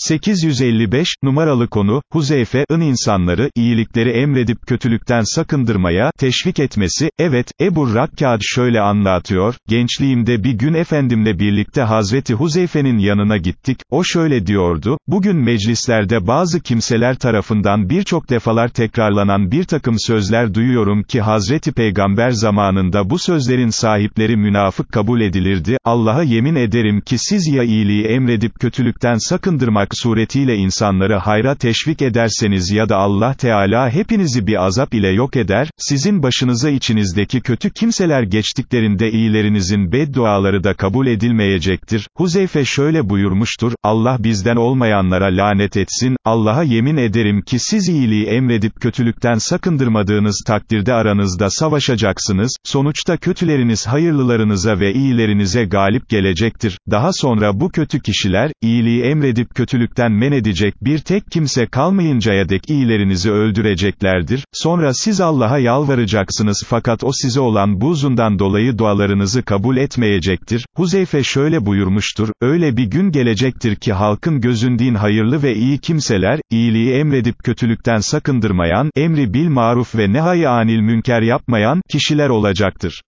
855, numaralı konu, Huzeyfe'ın insanları, iyilikleri emredip kötülükten sakındırmaya, teşvik etmesi, evet, Ebu Rakkad şöyle anlatıyor, gençliğimde bir gün efendimle birlikte Hazreti Huzeyfe'nin yanına gittik, o şöyle diyordu, bugün meclislerde bazı kimseler tarafından birçok defalar tekrarlanan bir takım sözler duyuyorum ki Hazreti Peygamber zamanında bu sözlerin sahipleri münafık kabul edilirdi, Allah'a yemin ederim ki siz ya iyiliği emredip kötülükten sakındırmak suretiyle insanları hayra teşvik ederseniz ya da Allah Teala hepinizi bir azap ile yok eder, sizin başınıza içinizdeki kötü kimseler geçtiklerinde iyilerinizin bedduaları da kabul edilmeyecektir. Huzeyfe şöyle buyurmuştur, Allah bizden olmayanlara lanet etsin, Allah'a yemin ederim ki siz iyiliği emredip kötülükten sakındırmadığınız takdirde aranızda savaşacaksınız, sonuçta kötüleriniz hayırlılarınıza ve iyilerinize galip gelecektir. Daha sonra bu kötü kişiler, iyiliği emredip kötülükten kötülükten men edecek bir tek kimse kalmayıncaya dek iyilerinizi öldüreceklerdir, sonra siz Allah'a yalvaracaksınız fakat o size olan buzundan dolayı dualarınızı kabul etmeyecektir. Huzeyfe şöyle buyurmuştur, öyle bir gün gelecektir ki halkın gözündüğün hayırlı ve iyi kimseler, iyiliği emredip kötülükten sakındırmayan, emri bil maruf ve nehay anil münker yapmayan, kişiler olacaktır.